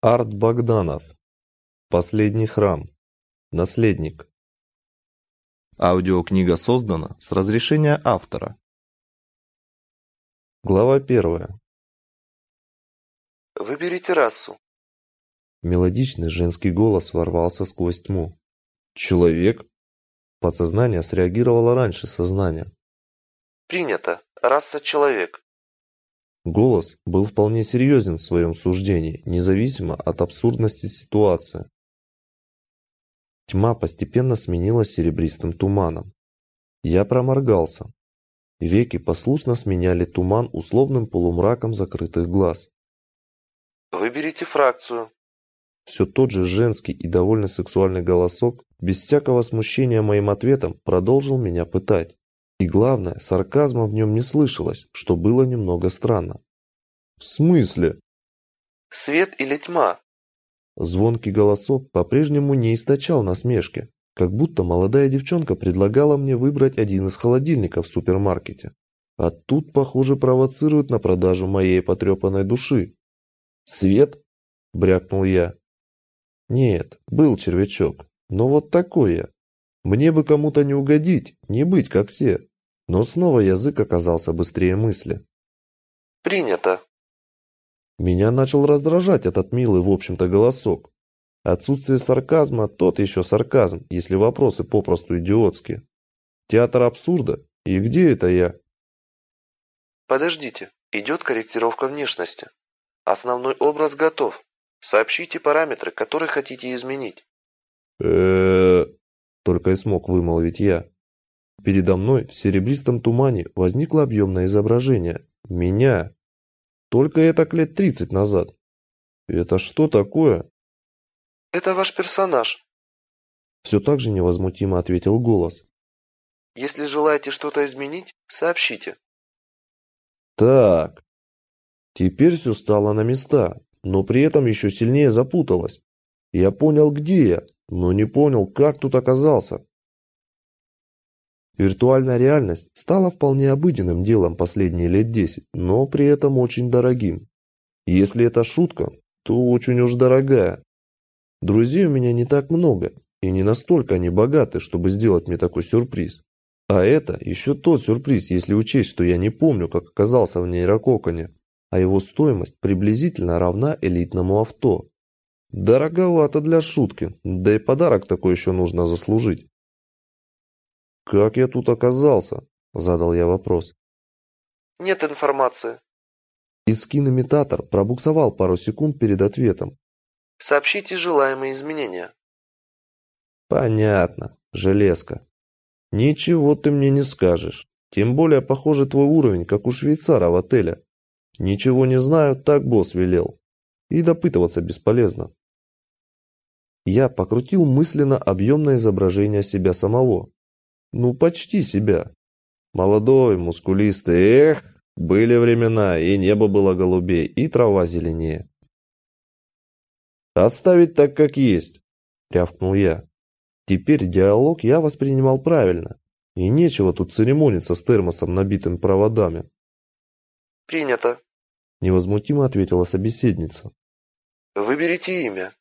Арт Богданов. Последний храм. Наследник. Аудиокнига создана с разрешения автора. Глава первая. Выберите расу. Мелодичный женский голос ворвался сквозь тьму. Человек? Подсознание среагировало раньше сознания. Принято. Раса человек. Голос был вполне серьезен в своем суждении, независимо от абсурдности ситуации. Тьма постепенно сменилась серебристым туманом. Я проморгался. Веки послушно сменяли туман условным полумраком закрытых глаз. Выберите фракцию. Все тот же женский и довольно сексуальный голосок, без всякого смущения моим ответом, продолжил меня пытать. И главное, сарказма в нем не слышалось, что было немного странно. «В смысле?» Свет или тьма? Звонкий голосок по-прежнему не источал насмешки, как будто молодая девчонка предлагала мне выбрать один из холодильников в супермаркете. А тут, похоже, провоцируют на продажу моей потрепанной души. «Свет?» – брякнул я. «Нет, был червячок, но вот такой я. Мне бы кому-то не угодить, не быть как все. Но снова язык оказался быстрее мысли. Принято. Меня начал раздражать этот милый, в общем-то, голосок. Отсутствие сарказма – тот еще сарказм, если вопросы попросту идиотские. Театр абсурда? И где это я? Подождите, идет корректировка внешности. Основной образ готов. Сообщите параметры, которые хотите изменить. э только и смог вымолвить я. Передо мной в серебристом тумане возникло объемное изображение. Меня. Только это лет тридцать назад. Это что такое? Это ваш персонаж. Все так же невозмутимо ответил голос. Если желаете что-то изменить, сообщите. Так. Теперь все стало на места, но при этом еще сильнее запуталось. Я понял, где я, но не понял, как тут оказался. Виртуальная реальность стала вполне обыденным делом последние лет десять, но при этом очень дорогим. Если это шутка, то очень уж дорогая. Друзей у меня не так много, и не настолько они богаты, чтобы сделать мне такой сюрприз. А это еще тот сюрприз, если учесть, что я не помню, как оказался в нейрококоне, а его стоимость приблизительно равна элитному авто. Дороговато для шутки, да и подарок такой еще нужно заслужить. «Как я тут оказался?» – задал я вопрос. Нет информации. Искин-имитатор пробуксовал пару секунд перед ответом. Сообщите желаемые изменения. «Понятно, железка. Ничего ты мне не скажешь. Тем более, похоже, твой уровень, как у швейцара в отеле. Ничего не знаю, так босс велел. И допытываться бесполезно». Я покрутил мысленно объемное изображение себя самого, ну, почти себя. Молодой, мускулистый, эх, были времена, и небо было голубей, и трава зеленее. «Оставить так, как есть», — рявкнул я. Теперь диалог я воспринимал правильно, и нечего тут церемониться с термосом, набитым проводами. Принято. Невозмутимо ответила собеседница. Выберите имя.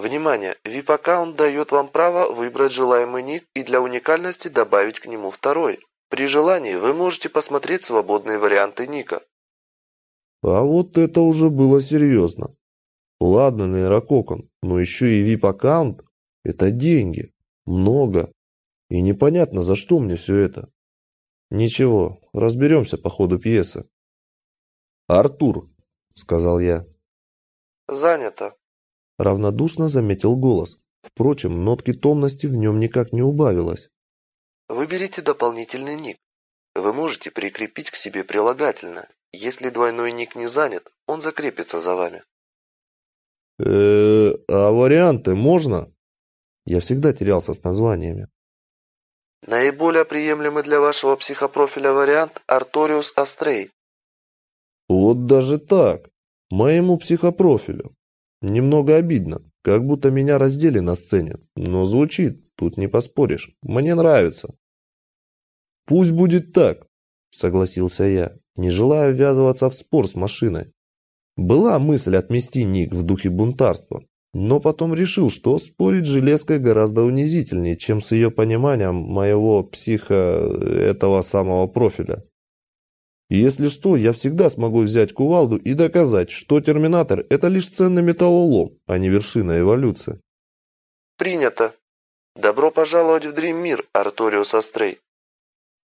Внимание! VIP-аккаунт дает вам право выбрать желаемый ник и для уникальности добавить к нему второй. При желании вы можете посмотреть свободные варианты ника. А вот это уже было серьезно. Ладно, нейрококон, но еще и VIP-аккаунт – это деньги. Много. И непонятно, за что мне все это. Ничего, разберемся по ходу пьесы. «Артур», – сказал я. Занято. Равнодушно заметил голос. Впрочем, нотки томности в нем никак не убавилось. Выберите дополнительный ник. Вы можете прикрепить к себе прилагательное. Если двойной ник не занят, он закрепится за вами. э а варианты можно? Я всегда терялся с названиями. Наиболее приемлемый для вашего психопрофиля вариант Арториус Астрей. Вот даже так. Моему психопрофилю. Немного обидно, как будто меня раздели на сцене, но звучит, тут не поспоришь, мне нравится. Пусть будет так, согласился я, не желая ввязываться в спор с машиной. Была мысль отмести ник в духе бунтарства, но потом решил, что спорить с железкой гораздо унизительнее, чем с ее пониманием моего психа этого самого профиля. Если что, я всегда смогу взять кувалду и доказать, что терминатор – это лишь ценный металлолом, а не вершина эволюции. Принято. Добро пожаловать в Дрим-мир, Арториус Астрей.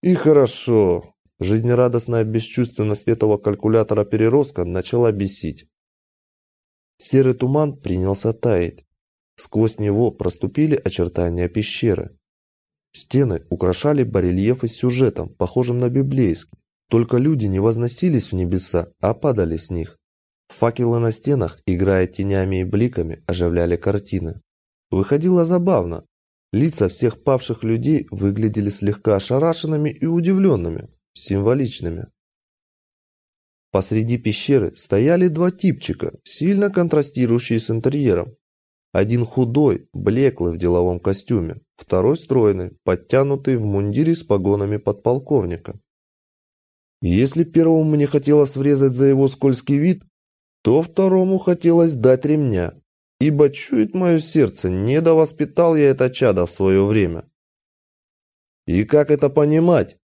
И хорошо. Жизнерадостная бесчувственность этого калькулятора переростка начала бесить. Серый туман принялся таять. Сквозь него проступили очертания пещеры. Стены украшали барельефы с сюжетом, похожим на библейский. Только люди не возносились в небеса, а падали с них. Факелы на стенах, играя тенями и бликами, оживляли картины. Выходило забавно. Лица всех павших людей выглядели слегка ошарашенными и удивленными, символичными. Посреди пещеры стояли два типчика, сильно контрастирующие с интерьером. Один худой, блеклый в деловом костюме, второй стройный, подтянутый в мундире с погонами подполковника. Если первому мне хотелось врезать за его скользкий вид, то второму хотелось дать ремня, ибо чует мое сердце, не довоспитал я это чадо в свое время. И как это понимать?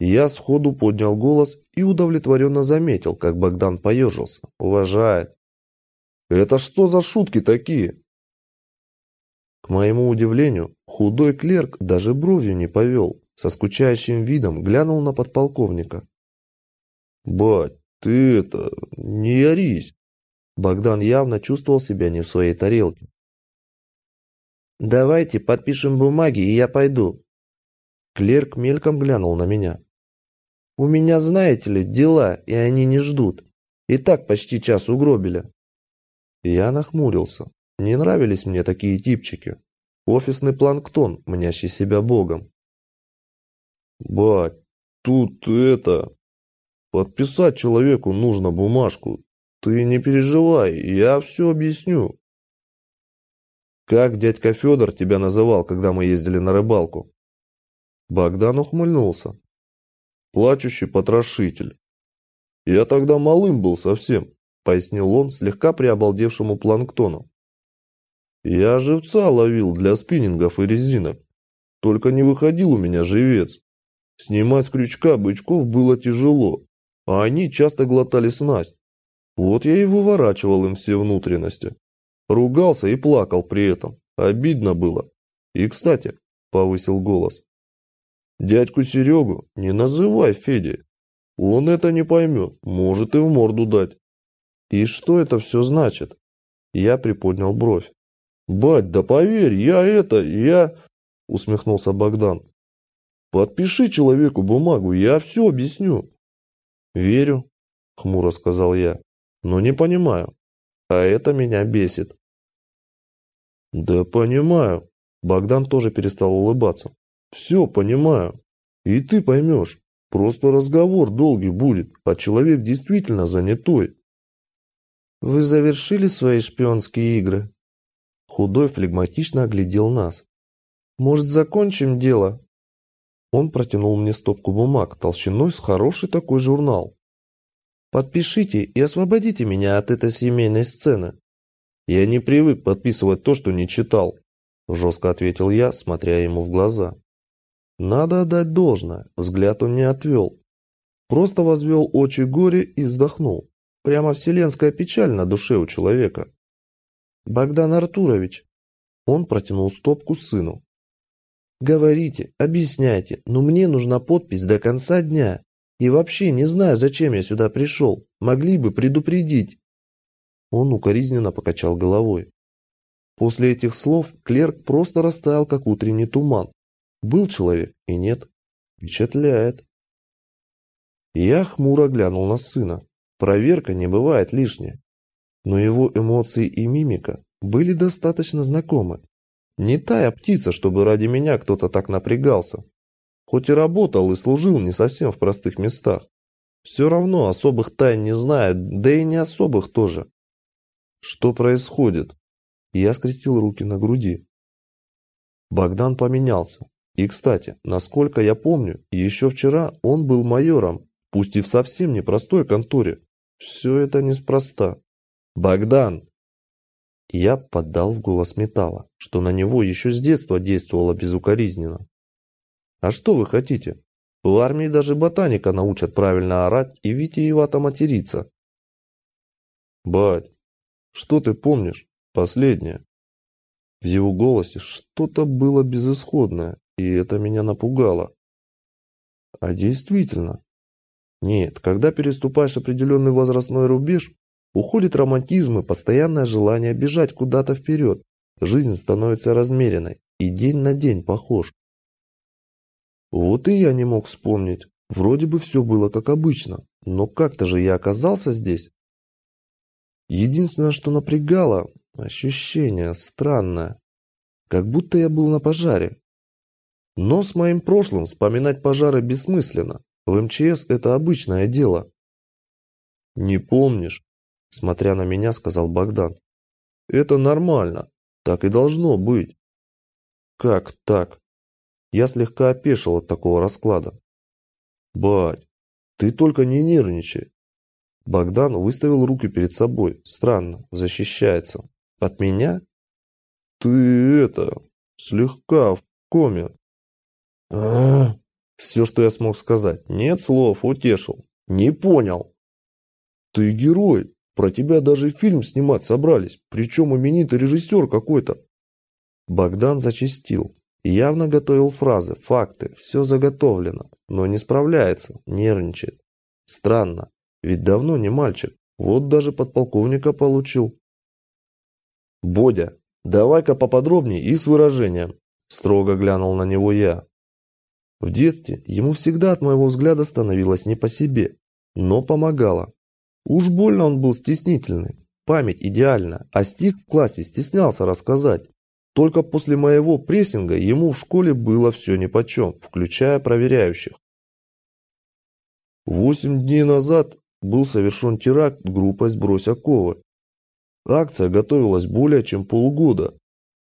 Я сходу поднял голос и удовлетворенно заметил, как Богдан поежился. Уважает. Это что за шутки такие? К моему удивлению, худой клерк даже бровью не повел, со скучающим видом глянул на подполковника. «Бать, ты это, не ярись!» Богдан явно чувствовал себя не в своей тарелке. «Давайте подпишем бумаги, и я пойду». Клерк мельком глянул на меня. У меня, знаете ли, дела, и они не ждут. И так почти час угробили. Я нахмурился. Не нравились мне такие типчики. Офисный планктон, мнящий себя богом. Бать, тут это... Подписать человеку нужно бумажку. Ты не переживай, я все объясню. Как дядька Федор тебя называл, когда мы ездили на рыбалку? Богдан ухмыльнулся плачущий потрошитель. Я тогда малым был совсем, пояснил он слегка приобалдевшему планктону. Я живца ловил для спиннингов и резинок. Только не выходил у меня живец. Снимать с крючка бычков было тяжело, а они часто глотали снасть. Вот я и выворачивал им все внутренности. Ругался и плакал при этом. Обидно было. И, кстати, повысил голос, Дядьку Серегу не называй Федей. Он это не поймет, может и в морду дать. И что это все значит? Я приподнял бровь. Бать, да поверь, я это, я... Усмехнулся Богдан. Подпиши человеку бумагу, я все объясню. Верю, хмуро сказал я, но не понимаю. А это меня бесит. Да понимаю. Богдан тоже перестал улыбаться. Все понимаю. И ты поймешь. Просто разговор долгий будет, а человек действительно занятой. Вы завершили свои шпионские игры? Худой флегматично оглядел нас. Может, закончим дело? Он протянул мне стопку бумаг толщиной с хороший такой журнал. Подпишите и освободите меня от этой семейной сцены. Я не привык подписывать то, что не читал, жестко ответил я, смотря ему в глаза. Надо отдать должное, взгляд он не отвел. Просто возвел очи горе и вздохнул. Прямо вселенская печаль на душе у человека. Богдан Артурович. Он протянул стопку сыну. Говорите, объясняйте, но мне нужна подпись до конца дня. И вообще не знаю, зачем я сюда пришел. Могли бы предупредить. Он укоризненно покачал головой. После этих слов клерк просто растаял, как утренний туман. Был человек и нет. Впечатляет. Я хмуро глянул на сына. Проверка не бывает лишней. Но его эмоции и мимика были достаточно знакомы. Не тая птица, чтобы ради меня кто-то так напрягался. Хоть и работал и служил не совсем в простых местах. Все равно особых тайн не знаю, да и не особых тоже. Что происходит? Я скрестил руки на груди. Богдан поменялся. И, кстати, насколько я помню, еще вчера он был майором, пусть и в совсем непростой конторе. Все это неспроста. Богдан! Я поддал в голос металла, что на него еще с детства действовало безукоризненно. А что вы хотите? В армии даже ботаника научат правильно орать и витиевато материться. Бать, что ты помнишь? Последнее. В его голосе что-то было безысходное, и это меня напугало. А действительно. Нет, когда переступаешь определенный возрастной рубеж, уходит романтизм и постоянное желание бежать куда-то вперед. Жизнь становится размеренной, и день на день похож. Вот и я не мог вспомнить. Вроде бы все было как обычно, но как-то же я оказался здесь. Единственное, что напрягало, ощущение странное. Как будто я был на пожаре. Но с моим прошлым вспоминать пожары бессмысленно. В МЧС это обычное дело. «Не помнишь?» Смотря на меня, сказал Богдан. «Это нормально. Так и должно быть». «Как так?» Я слегка опешил от такого расклада. «Бать, ты только не нервничай. Богдан выставил руки перед собой. Странно, защищается. От меня? Ты это, слегка в коме. А, все, что я смог сказать. Нет слов, утешил. Не понял. Ты герой. Про тебя даже фильм снимать собрались. Причем именитый режиссер какой-то. Богдан зачастил. Явно готовил фразы, факты, все заготовлено, но не справляется, нервничает. Странно. Ведь давно не мальчик. Вот даже подполковника получил. «Бодя, давай-ка поподробнее и с выражением», – строго глянул на него я. В детстве ему всегда от моего взгляда становилось не по себе, но помогало. Уж больно он был стеснительный, память идеальна, а стих в классе стеснялся рассказать. Только после моего прессинга ему в школе было все нипочем, включая проверяющих. Восемь дней назад был совершен теракт группой «Сбрось оковы». Акция готовилась более чем полгода.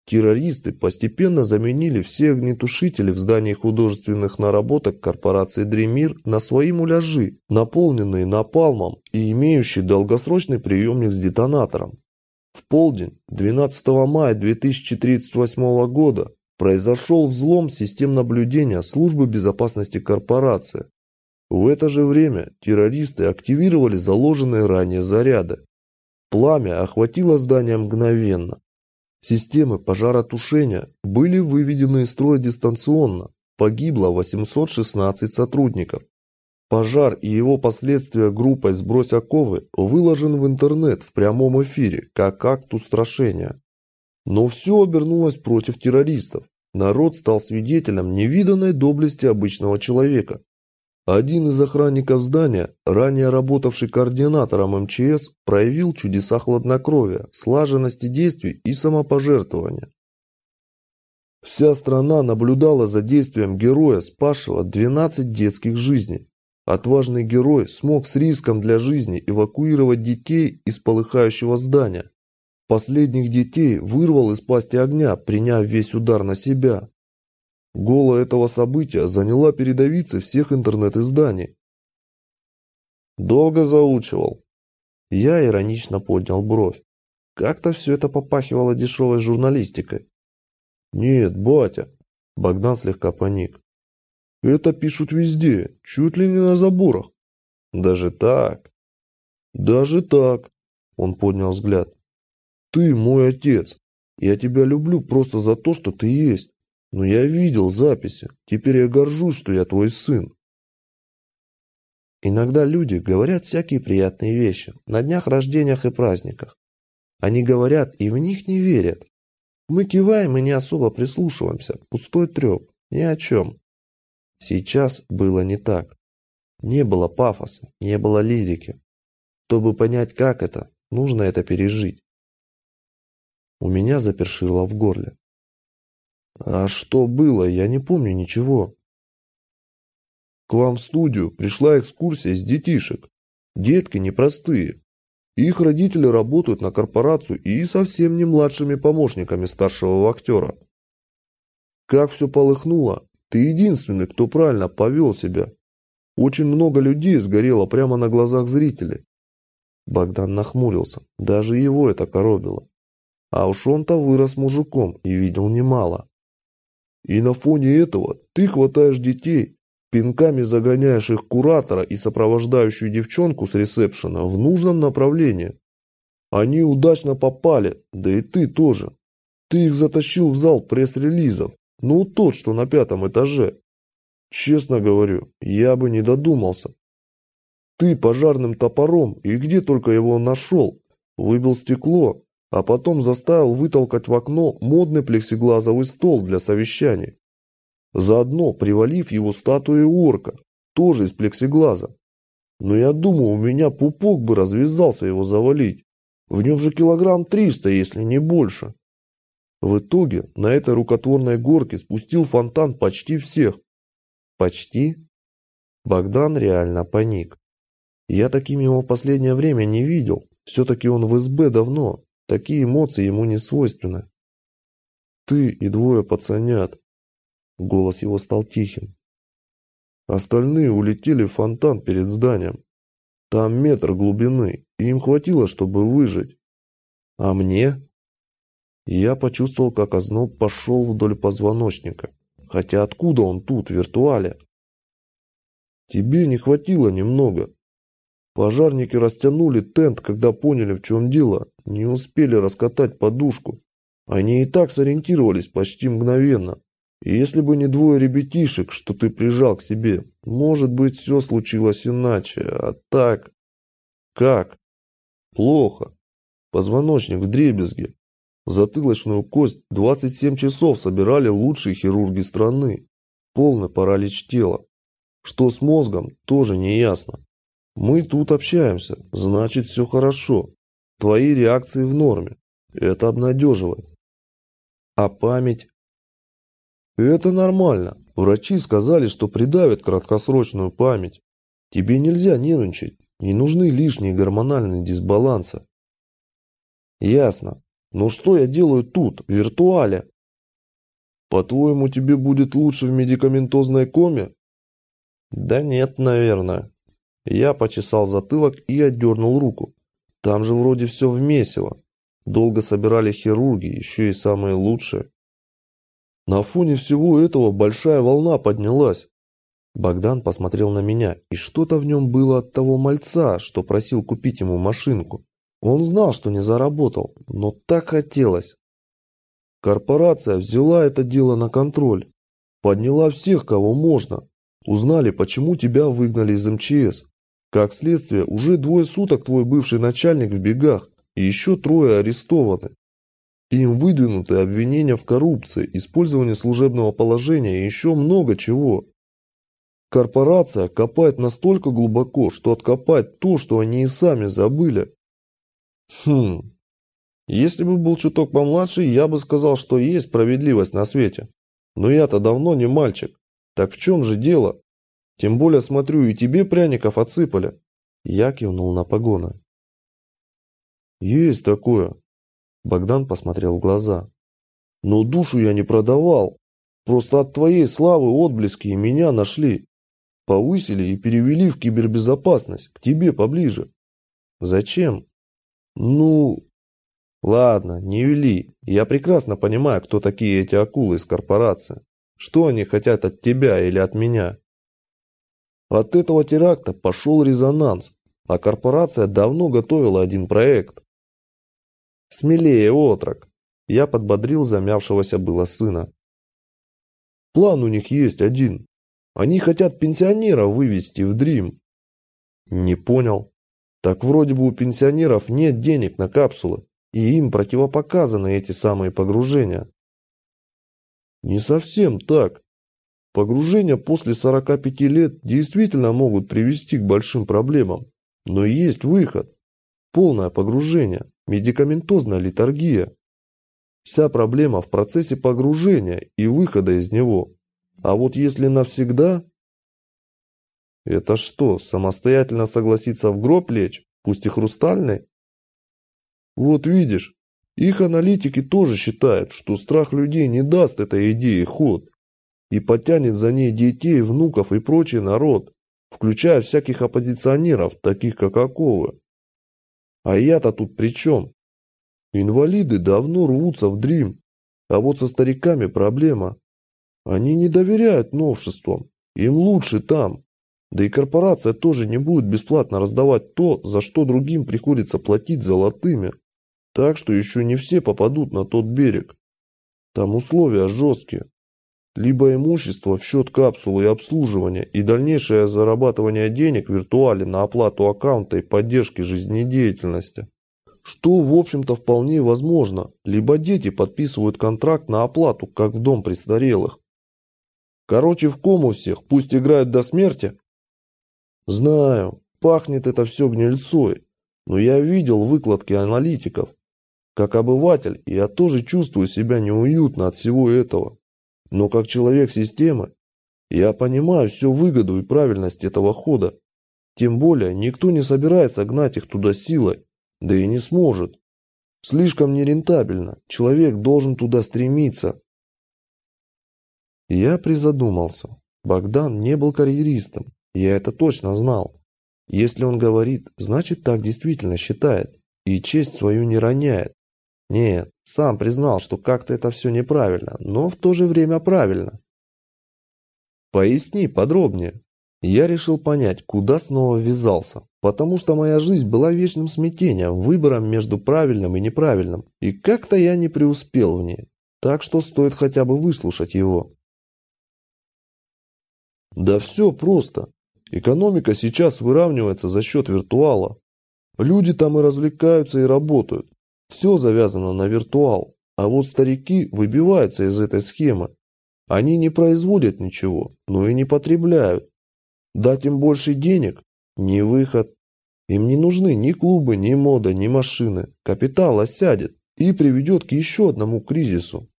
Террористы постепенно заменили все огнетушители в здании художественных наработок корпорации «Дремир» на свои муляжи, наполненные напалмом и имеющие долгосрочный приемник с детонатором. В полдень 12 мая 2038 года произошел взлом систем наблюдения службы безопасности корпорации, в это же время террористы активировали заложенные ранее заряды. Пламя охватило здание мгновенно. Системы пожаротушения были выведены из строя дистанционно. Погибло 816 сотрудников. Пожар и его последствия группой «Сбрось оковы» выложен в интернет в прямом эфире, как акт устрашения. Но все обернулось против террористов. Народ стал свидетелем невиданной доблести обычного человека, один из охранников здания, ранее работавший координатором МЧС, проявил чудеса хладнокровия, слаженности действий и самопожертвования. Вся страна наблюдала за действием героя, спасшего 12 детских жизней. Отважный герой смог с риском для жизни эвакуировать детей из полыхающего здания. Последних детей вырвал из пасти огня, приняв весь удар на себя. Гола этого события заняла передовицы всех интернет-изданий. Долго заучивал. Я иронично поднял бровь. Как-то все это попахивало дешевой журналистикой. Нет, батя. Богдан слегка паник. Это пишут везде, чуть ли не на заборах. Даже так? Даже так. Он поднял взгляд. Ты мой отец. Я тебя люблю просто за то, что ты есть. Но я видел записи. Теперь я горжусь, что я твой сын. Иногда люди говорят всякие приятные вещи на днях рождениях и праздниках. Они говорят и в них не верят. Мы киваем и не особо прислушиваемся. Пустой треп. Ни о чем. Сейчас было не так. Не было пафоса, не было лирики. Чтобы понять, как это, нужно это пережить. У меня запершило в горле. А что было, я не помню ничего. К вам в студию пришла экскурсия из детишек. Детки непростые. Их родители работают на корпорацию и совсем не младшими помощниками старшего актера. Как все полыхнуло, ты единственный, кто правильно повел себя. Очень много людей сгорело прямо на глазах зрителей. Богдан нахмурился. Даже его это коробило. А уж он-то вырос мужиком и видел немало. И на фоне этого ты хватаешь детей, пинками загоняешь их куратора и сопровождающую девчонку с ресепшена в нужном направлении. Они удачно попали, да и ты тоже. Ты их затащил в зал пресс-релизов, ну тот, что на пятом этаже. Честно говорю, я бы не додумался. Ты пожарным топором, и где только его нашел, выбил стекло, а потом заставил вытолкать в окно модный плексиглазовый стол для совещаний. Заодно привалив его статуей орка, тоже из плексиглаза. Но я думаю, у меня пупок бы развязался его завалить. В нем же килограмм триста, если не больше. В итоге на этой рукотворной горке спустил фонтан почти всех. Почти? Богдан реально паник. Я таким его последнее время не видел. Все-таки он в СБ давно. Такие эмоции ему не свойственны. Ты и двое пацанят. Голос его стал тихим. Остальные улетели в фонтан перед зданием. Там метр глубины, и им хватило, чтобы выжить. А мне? Я почувствовал, как озноб пошел вдоль позвоночника. Хотя откуда он тут, в виртуале? Тебе не хватило немного. Пожарники растянули тент, когда поняли, в чем дело. Не успели раскатать подушку. Они и так сориентировались почти мгновенно. И если бы не двое ребятишек, что ты прижал к себе, может быть, все случилось иначе. А так... Как? Плохо. Позвоночник в дребезге. Затылочную кость 27 часов собирали лучшие хирурги страны. Полный паралич тела. Что с мозгом, тоже не ясно. Мы тут общаемся, значит все хорошо. Твои реакции в норме. Это обнадеживает. А память? Это нормально. Врачи сказали, что придавят краткосрочную память. Тебе нельзя нервничать. Не нужны лишние гормональные дисбалансы. Ясно. Но что я делаю тут, в виртуале? По-твоему, тебе будет лучше в медикаментозной коме? Да нет, наверное. Я почесал затылок и отдернул руку. Там же вроде все вмесило. Долго собирали хирурги, еще и самые лучшие. На фоне всего этого большая волна поднялась. Богдан посмотрел на меня, и что-то в нем было от того мальца, что просил купить ему машинку. Он знал, что не заработал, но так хотелось. Корпорация взяла это дело на контроль. Подняла всех, кого можно. Узнали, почему тебя выгнали из МЧС. Как следствие, уже двое суток твой бывший начальник в бегах, и еще трое арестованы. Им выдвинуты обвинения в коррупции, использовании служебного положения и еще много чего. Корпорация копает настолько глубоко, что откопать то, что они и сами забыли. Хм. Если бы был чуток помладше, я бы сказал, что есть справедливость на свете. Но я-то давно не мальчик. Так в чем же дело? Тем более, смотрю, и тебе пряников отсыпали. Я кивнул на погоны. Есть такое. Богдан посмотрел в глаза. Но душу я не продавал. Просто от твоей славы отблески и меня нашли. Повысили и перевели в кибербезопасность, к тебе поближе. Зачем? Ну... Ладно, не вели. Я прекрасно понимаю, кто такие эти акулы из корпорации. Что они хотят от тебя или от меня? От этого теракта пошел резонанс, а корпорация давно готовила один проект. Смелее, отрок. Я подбодрил замявшегося было сына. План у них есть один. Они хотят пенсионеров вывести в Дрим. Не понял. Так вроде бы у пенсионеров нет денег на капсулы, и им противопоказаны эти самые погружения. Не совсем так. Погружения после 45 лет действительно могут привести к большим проблемам. Но есть выход. Полное погружение, медикаментозная литургия. Вся проблема в процессе погружения и выхода из него. А вот если навсегда... Это что, самостоятельно согласиться в гроб лечь, пусть и хрустальный? Вот видишь, их аналитики тоже считают, что страх людей не даст этой идее ход и потянет за ней детей, внуков и прочий народ, включая всяких оппозиционеров, таких как Оковы. А я-то тут при чем? Инвалиды давно рвутся в дрим. А вот со стариками проблема. Они не доверяют новшествам. Им лучше там. Да и корпорация тоже не будет бесплатно раздавать то, за что другим приходится платить золотыми. Так что еще не все попадут на тот берег. Там условия жесткие. Либо имущество в счет капсулы и обслуживания и дальнейшее зарабатывание денег в виртуале на оплату аккаунта и поддержки жизнедеятельности. Что, в общем-то, вполне возможно. Либо дети подписывают контракт на оплату, как в дом престарелых. Короче, в кому всех, пусть играют до смерти. Знаю, пахнет это все гнильцой, но я видел выкладки аналитиков. Как обыватель, я тоже чувствую себя неуютно от всего этого. Но как человек системы, я понимаю всю выгоду и правильность этого хода. Тем более, никто не собирается гнать их туда силой, да и не сможет. Слишком нерентабельно, человек должен туда стремиться. Я призадумался. Богдан не был карьеристом, я это точно знал. Если он говорит, значит так действительно считает, и честь свою не роняет. Нет, сам признал, что как-то это все неправильно, но в то же время правильно. Поясни подробнее. Я решил понять, куда снова ввязался, потому что моя жизнь была вечным смятением, выбором между правильным и неправильным, и как-то я не преуспел в ней, так что стоит хотя бы выслушать его. Да все просто. Экономика сейчас выравнивается за счет виртуала. Люди там и развлекаются, и работают. Все завязано на виртуал. А вот старики выбиваются из этой схемы. Они не производят ничего, но и не потребляют. Дать им больше денег – не выход. Им не нужны ни клубы, ни мода, ни машины. Капитал осядет и приведет к еще одному кризису.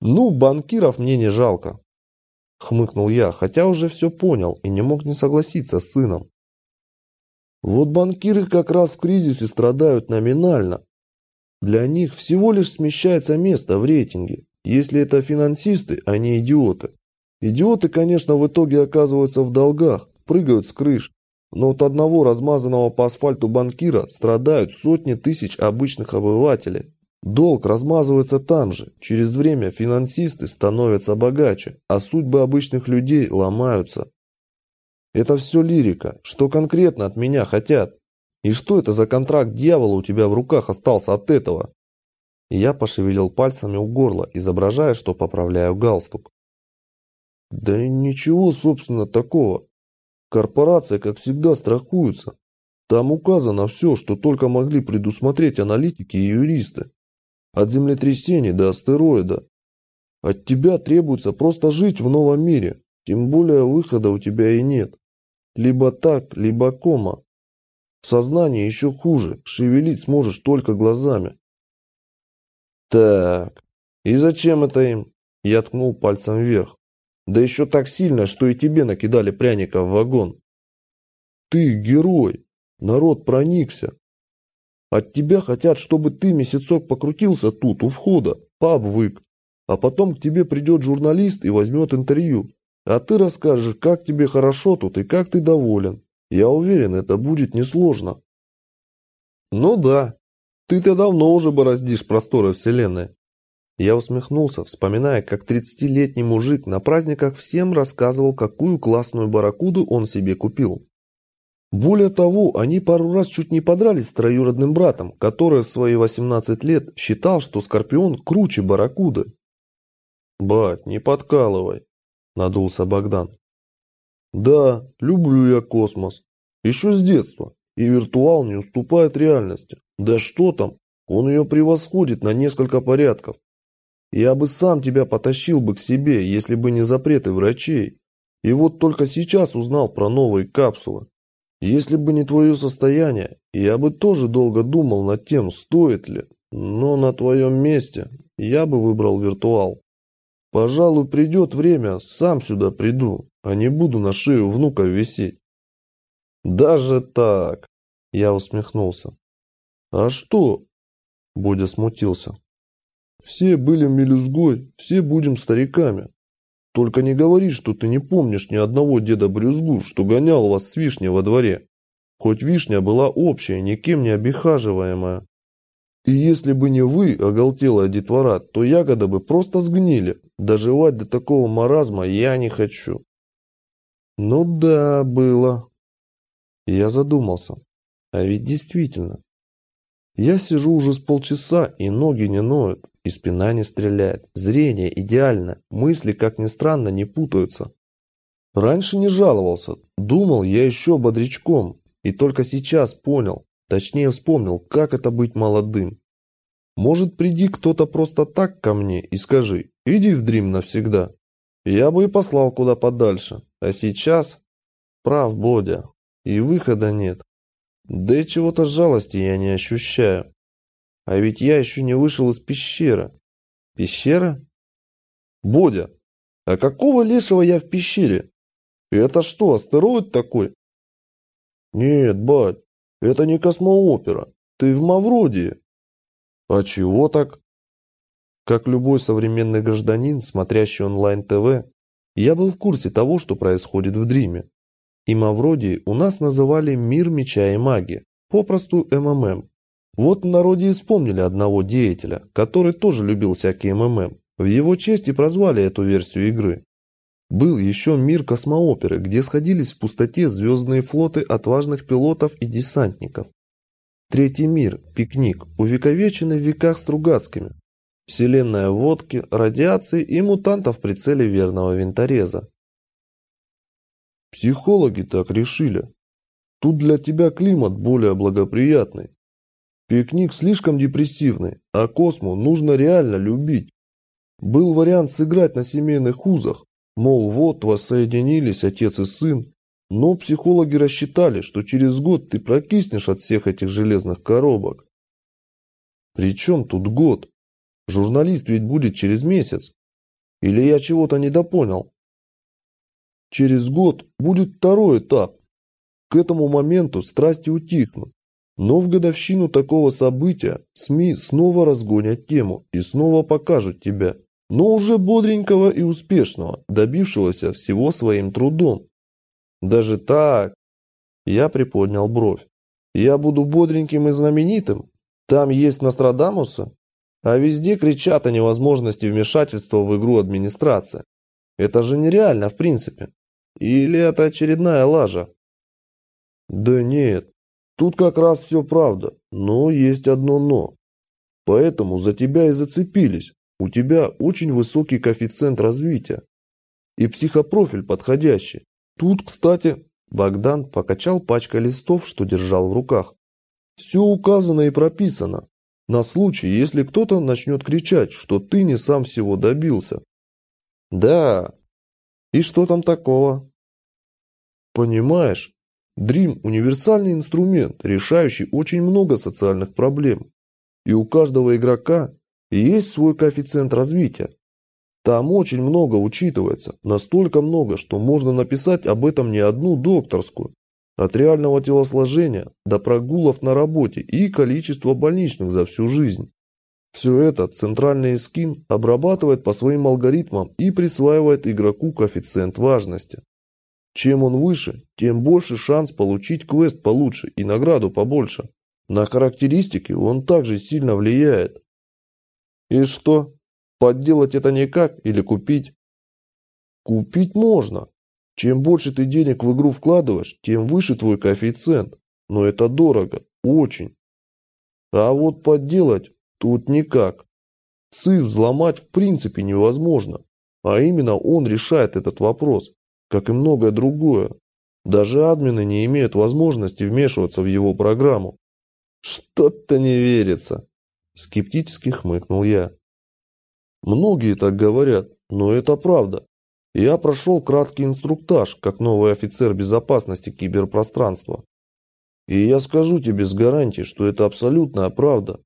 Ну, банкиров мне не жалко. Хмыкнул я, хотя уже все понял и не мог не согласиться с сыном. Вот банкиры как раз в кризисе страдают номинально, для них всего лишь смещается место в рейтинге. Если это финансисты, а не идиоты. Идиоты, конечно, в итоге оказываются в долгах, прыгают с крыш. Но от одного размазанного по асфальту банкира страдают сотни тысяч обычных обывателей. Долг размазывается там же. Через время финансисты становятся богаче, а судьбы обычных людей ломаются. Это все лирика. Что конкретно от меня хотят? И что это за контракт дьявола у тебя в руках остался от этого? я пошевелил пальцами у горла, изображая, что поправляю галстук. Да ничего, собственно, такого. Корпорация, как всегда, страхуется. Там указано все, что только могли предусмотреть аналитики и юристы. От землетрясений до астероида. От тебя требуется просто жить в новом мире, тем более выхода у тебя и нет. Либо так, либо кома. Сознание еще хуже, шевелить сможешь только глазами. Так, и зачем это им? Я ткнул пальцем вверх. Да еще так сильно, что и тебе накидали пряника в вагон. Ты герой, народ проникся. От тебя хотят, чтобы ты месяцок покрутился тут, у входа, паб вык. А потом к тебе придет журналист и возьмет интервью. А ты расскажешь, как тебе хорошо тут и как ты доволен. Я уверен, это будет несложно. Ну да, ты-то давно уже бороздишь просторы вселенной. Я усмехнулся, вспоминая, как 30-летний мужик на праздниках всем рассказывал, какую классную барракуду он себе купил. Более того, они пару раз чуть не подрались с троюродным братом, который в свои 18 лет считал, что Скорпион круче барракуды. «Бать, не подкалывай», – надулся Богдан. Да, люблю я космос. Еще с детства. И виртуал не уступает реальности. Да что там, он ее превосходит на несколько порядков. Я бы сам тебя потащил бы к себе, если бы не запреты врачей. И вот только сейчас узнал про новые капсулы. Если бы не твое состояние, я бы тоже долго думал над тем, стоит ли. Но на твоем месте я бы выбрал виртуал. Пожалуй, придет время, сам сюда приду, а не буду на шею внука висеть. Даже так, я усмехнулся. А что? Бодя смутился. Все были мелюзгой, все будем стариками. Только не говори, что ты не помнишь ни одного деда Брюзгу, что гонял вас с вишни во дворе. хоть вишня была общая, никем не обихаживаемая. И если бы не вы, оголтелая детвора, то ягоды бы просто сгнили. Доживать до такого маразма я не хочу. Ну да, было. Я задумался. А ведь действительно. Я сижу уже с полчаса, и ноги не ноют, и спина не стреляет. Зрение идеально, мысли, как ни странно, не путаются. Раньше не жаловался, думал я еще бодрячком, и только сейчас понял, точнее вспомнил, как это быть молодым. Может, приди кто-то просто так ко мне и скажи, иди в Дрим навсегда. Я бы и послал куда подальше, а сейчас... Прав, Бодя, и выхода нет. Да и чего-то жалости я не ощущаю. А ведь я еще не вышел из пещеры. Пещера? Бодя, а какого лешего я в пещере? Это что, астероид такой? Нет, бать, это не космоопера. Ты в Мавродии. А чего так? Как любой современный гражданин, смотрящий онлайн-ТВ, я был в курсе того, что происходит в Дриме. И Мавродии у нас называли «Мир меча и магии», попросту МММ. Вот в народе и вспомнили одного деятеля, который тоже любил всякие МММ. В его честь и прозвали эту версию игры. Был еще мир космооперы, где сходились в пустоте звездные флоты отважных пилотов и десантников. Третий мир, пикник, увековеченный в веках Стругацкими. Вселенная водки, радиации и мутантов при цели верного винтореза. Психологи так решили. Тут для тебя климат более благоприятный. Пикник слишком депрессивный, а Косму нужно реально любить. Был вариант сыграть на семейных узах, мол, вот воссоединились отец и сын, но психологи рассчитали, что через год ты прокиснешь от всех этих железных коробок. Причем тут год? Журналист ведь будет через месяц. Или я чего-то недопонял? Через год будет второй этап. К этому моменту страсти утихнут. Но в годовщину такого события СМИ снова разгонят тему и снова покажут тебя, но уже бодренького и успешного, добившегося всего своим трудом. Даже так? Я приподнял бровь. Я буду бодреньким и знаменитым? Там есть Нострадамусы? А везде кричат о невозможности вмешательства в игру администрация. Это же нереально в принципе. Или это очередная лажа? Да нет, тут как раз все правда, но есть одно «но». Поэтому за тебя и зацепились. У тебя очень высокий коэффициент развития. И психопрофиль подходящий. Тут, кстати, Богдан покачал пачкой листов, что держал в руках. Все указано и прописано. На случай, если кто-то начнет кричать, что ты не сам всего добился. Да, и что там такого? Понимаешь, Dream – универсальный инструмент, решающий очень много социальных проблем. И у каждого игрока есть свой коэффициент развития. Там очень много учитывается, настолько много, что можно написать об этом не одну докторскую. От реального телосложения до прогулов на работе и количества больничных за всю жизнь. Все это центральный скин обрабатывает по своим алгоритмам и присваивает игроку коэффициент важности. Чем он выше, тем больше шанс получить квест получше и награду побольше. На характеристики он также сильно влияет. И что? Подделать это никак или купить? Купить можно. Чем больше ты денег в игру вкладываешь, тем выше твой коэффициент. Но это дорого, очень. А вот подделать Тут никак. ЦИ взломать в принципе невозможно. А именно он решает этот вопрос, как и многое другое. Даже админы не имеют возможности вмешиваться в его программу. Что-то не верится. Скептически хмыкнул я. Многие так говорят, но это правда. Я прошел краткий инструктаж, как новый офицер безопасности киберпространства. И я скажу тебе с гарантией, что это абсолютная правда.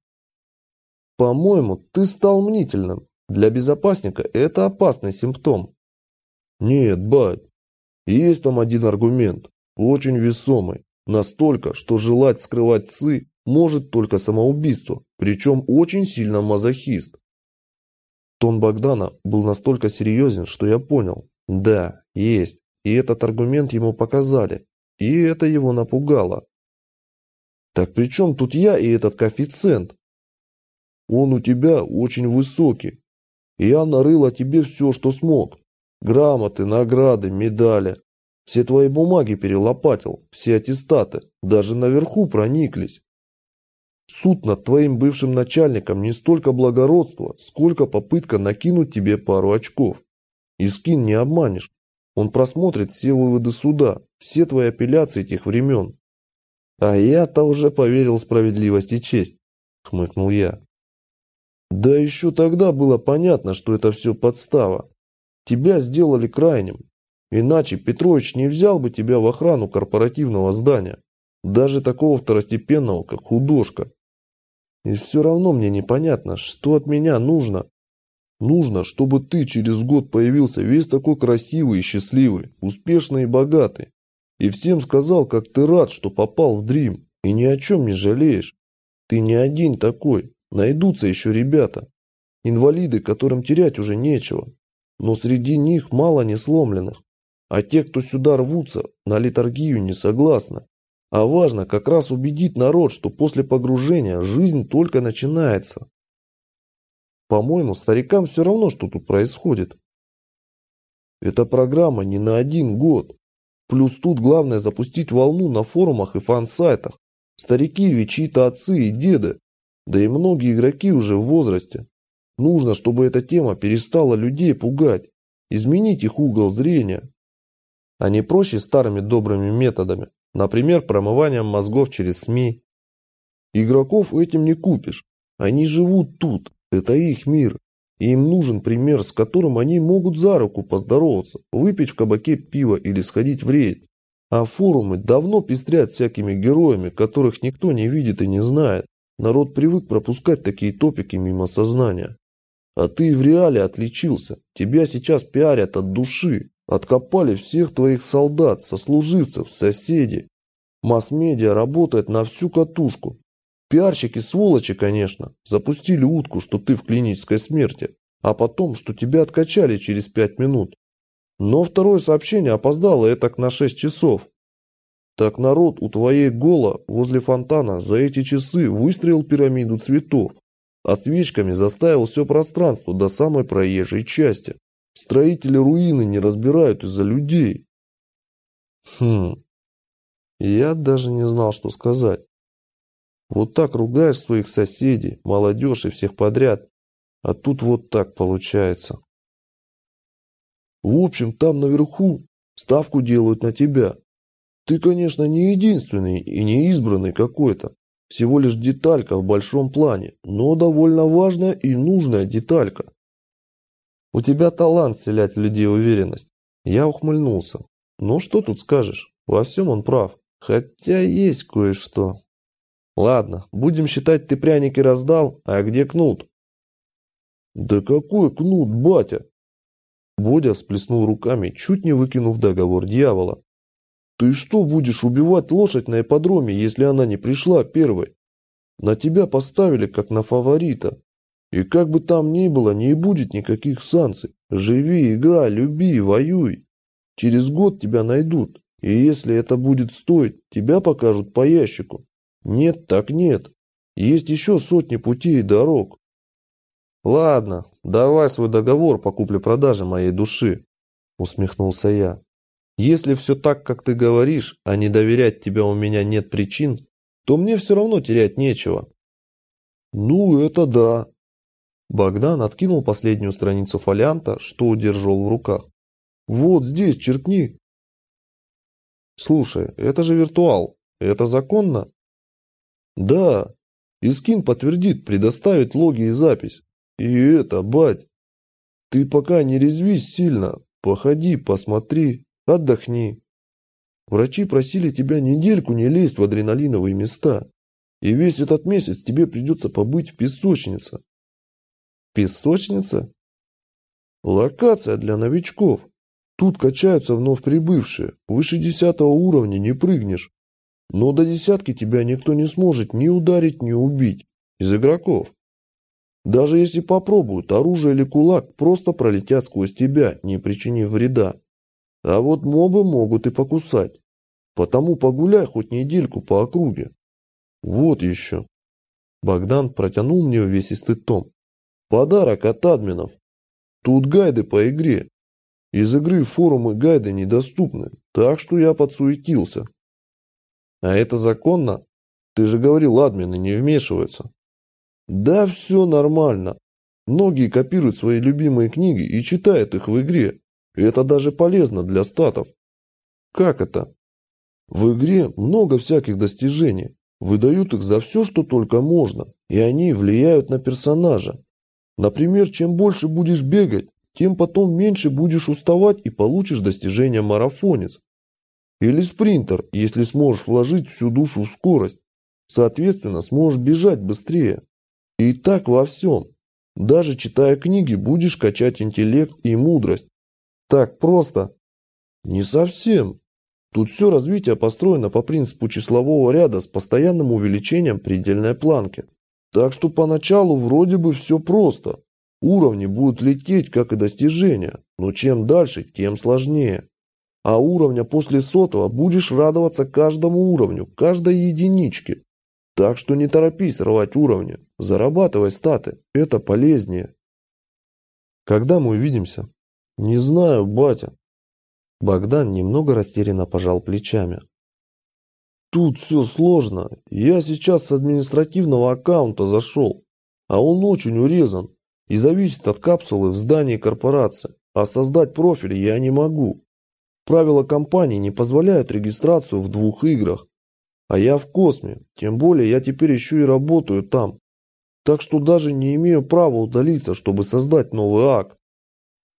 По-моему, ты стал мнительным. Для безопасника это опасный симптом. Нет, бать. Есть там один аргумент, очень весомый. Настолько, что желать скрывать ЦИ может только самоубийство, причем очень сильно мазохист. Тон Богдана был настолько серьезен, что я понял. Да, есть. И этот аргумент ему показали. И это его напугало. Так при чем тут я и этот коэффициент? Он у тебя очень высокий. Я нарыл о тебе все, что смог. Грамоты, награды, медали. Все твои бумаги перелопатил, все аттестаты, даже наверху прониклись. Суд над твоим бывшим начальником не столько благородство, сколько попытка накинуть тебе пару очков. И скин не обманешь. Он просмотрит все выводы суда, все твои апелляции тех времен. А я-то уже поверил в справедливость и честь, хмыкнул я. Да еще тогда было понятно, что это все подстава. Тебя сделали крайним. Иначе Петрович не взял бы тебя в охрану корпоративного здания. Даже такого второстепенного, как художка. И все равно мне непонятно, что от меня нужно. Нужно, чтобы ты через год появился весь такой красивый и счастливый, успешный и богатый. И всем сказал, как ты рад, что попал в Дрим, и ни о чем не жалеешь. Ты не один такой, найдутся еще ребята. Инвалиды, которым терять уже нечего. Но среди них мало несломленных. А те, кто сюда рвутся, на литургию не согласны. А важно как раз убедить народ, что после погружения жизнь только начинается. По-моему, старикам все равно, что тут происходит. Эта программа не на один год. Плюс тут главное запустить волну на форумах и фан-сайтах. Старики ведь чьи-то отцы и деды. Да и многие игроки уже в возрасте. Нужно, чтобы эта тема перестала людей пугать. Изменить их угол зрения. А не проще старыми добрыми методами. Например, промыванием мозгов через СМИ. Игроков этим не купишь. Они живут тут. Это их мир. И им нужен пример, с которым они могут за руку поздороваться, выпить в кабаке пиво или сходить в рейд. А форумы давно пестрят всякими героями, которых никто не видит и не знает. Народ привык пропускать такие топики мимо сознания. А ты в реале отличился. Тебя сейчас пиарят от души. Откопали всех твоих солдат, сослуживцев, соседей. Масс-медиа работает на всю катушку. Пиарщики сволочи, конечно, запустили утку, что ты в клинической смерти, а потом, что тебя откачали через пять минут. Но второе сообщение опоздало этак на шесть часов. Так народ у твоей гола возле фонтана за эти часы выстроил пирамиду цветов, а свечками заставил все пространство до самой проезжей части. Строители руины не разбирают из-за людей. Хм. Я даже не знал, что сказать. Вот так ругаешь своих соседей, молодежь и всех подряд. А тут вот так получается. В общем, там наверху ставку делают на тебя. Ты, конечно, не единственный и не избранный какой-то. Всего лишь деталька в большом плане, но довольно важная и нужная деталька. У тебя талант вселять в людей уверенность. Я ухмыльнулся. Ну что тут скажешь? Во всем он прав. Хотя есть кое-что. Ладно, будем считать, ты пряники раздал, а где кнут? Да какой кнут, батя? Бодя всплеснул руками, чуть не выкинув договор дьявола. Ты что будешь убивать лошадь на ипподроме, если она не пришла первой? На тебя поставили как на фаворита. И как бы там ни было, не будет никаких санкций. Живи, играй, люби, воюй. Через год тебя найдут. И если это будет стоить, тебя покажут по ящику. Нет, так нет. Есть еще сотни путей и дорог. Ладно, давай свой договор по купле-продаже моей души, усмехнулся я. Если все так, как ты говоришь, а не доверять тебя у меня нет причин, то мне все равно терять нечего. Ну, это да, Богдан откинул последнюю страницу фолианта, что удерживал в руках. «Вот здесь черкни!» «Слушай, это же виртуал. Это законно?» «Да. Искин подтвердит, предоставит логи и запись. И это, бать, ты пока не резвись сильно. Походи, посмотри, отдохни. Врачи просили тебя недельку не лезть в адреналиновые места. И весь этот месяц тебе придется побыть в песочнице. Песочница? Локация для новичков. Тут качаются вновь прибывшие. Выше десятого уровня не прыгнешь. Но до десятки тебя никто не сможет ни ударить, ни убить. Из игроков. Даже если попробуют, оружие или кулак просто пролетят сквозь тебя, не причинив вреда. А вот мобы могут и покусать. Потому погуляй хоть недельку по округе. Вот еще. Богдан протянул мне увесистый том. Подарок от админов. Тут гайды по игре. Из игры форумы гайды недоступны, так что я подсуетился. А это законно? Ты же говорил, админы не вмешиваются. Да все нормально. Многие копируют свои любимые книги и читают их в игре. Это даже полезно для статов. Как это? В игре много всяких достижений. Выдают их за все, что только можно. И они влияют на персонажа. Например, чем больше будешь бегать, тем потом меньше будешь уставать и получишь достижение марафонец. Или спринтер, если сможешь вложить всю душу в скорость. Соответственно, сможешь бежать быстрее. И так во всем. Даже читая книги, будешь качать интеллект и мудрость. Так просто? Не совсем. Тут все развитие построено по принципу числового ряда с постоянным увеличением предельной планки. Так что поначалу вроде бы все просто. Уровни будут лететь, как и достижения, но чем дальше, тем сложнее. А уровня после сотого будешь радоваться каждому уровню, каждой единичке. Так что не торопись рвать уровни, зарабатывай статы, это полезнее. Когда мы увидимся? Не знаю, батя. Богдан немного растерянно пожал плечами. Тут все сложно. Я сейчас с административного аккаунта зашел, а он очень урезан и зависит от капсулы в здании корпорации, а создать профиль я не могу. Правила компании не позволяют регистрацию в двух играх, а я в косме, тем более я теперь еще и работаю там. Так что даже не имею права удалиться, чтобы создать новый ак.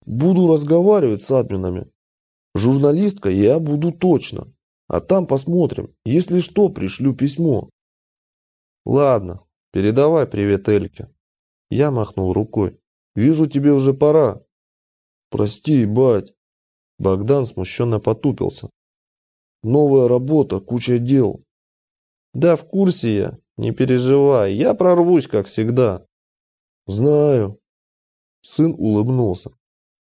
Буду разговаривать с админами. Журналистка я буду точно, а там посмотрим. Если что, пришлю письмо. Ладно, передавай привет Эльке. Я махнул рукой. Вижу, тебе уже пора. Прости, бать. Богдан смущенно потупился. Новая работа, куча дел. Да в курсе я, не переживай, я прорвусь, как всегда. Знаю. Сын улыбнулся.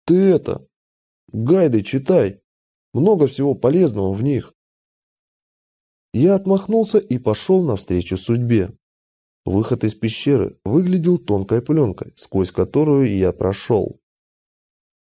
Ты это, гайды читай. Много всего полезного в них. Я отмахнулся и пошел навстречу судьбе. Выход из пещеры выглядел тонкой пленкой, сквозь которую я прошел.